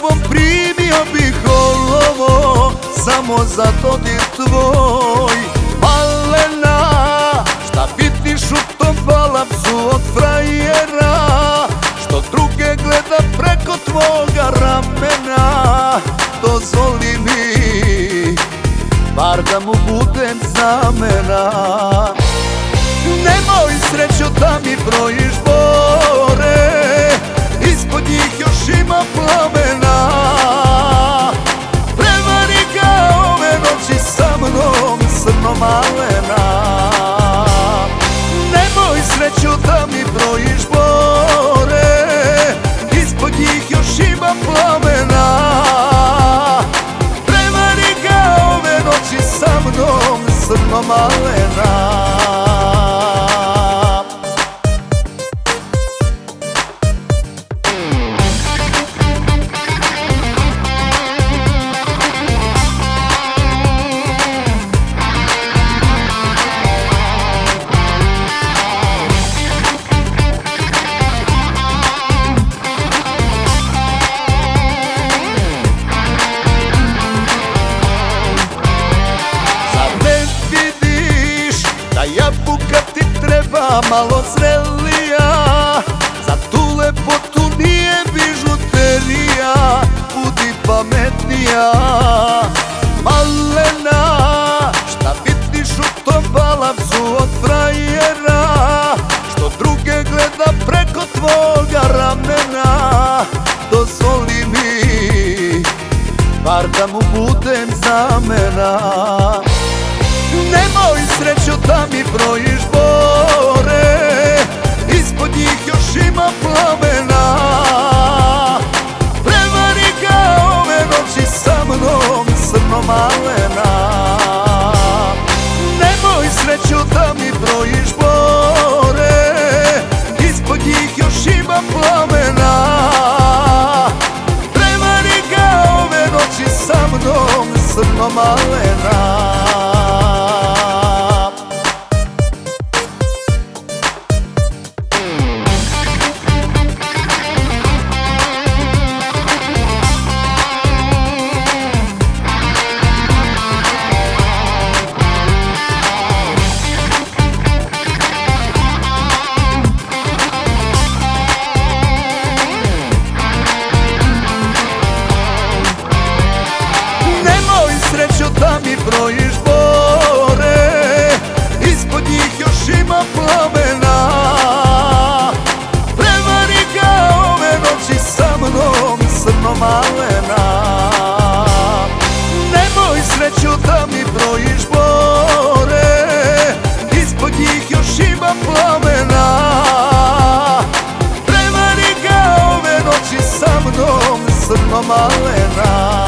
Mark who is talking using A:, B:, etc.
A: tobom primio bih olovo Samo za to tvoj. Malena, šta pitiš u tom palapsu od frajera? Što druge gleda preko tvoga ramena? Dozvoli mi, bar da mu budem zamena Nemoj srećo da mi brojiš bore Ispod njih još ima plame. Plamena. Prevari ga ove noći sa mnom srno malena da jabuka ti treba malo zrelija. Za tu lepotu nije bižuterija, budi pametnija. Malena, šta vidiš u tom balavcu od frajera? Što druge gleda preko tvoga ramena? Dozvoli mi Bar da mu budem zamena. Nemoj srećo Malena. malena Nemoj sreću da mi brojiš bore Ispod njih još ima plamena. Prevari ga ove noći sa mnom srno malena.